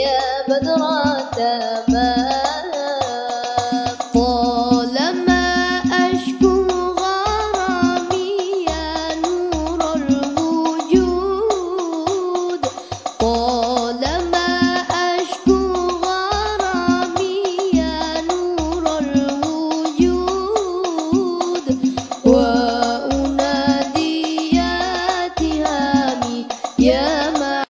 يا بدرة.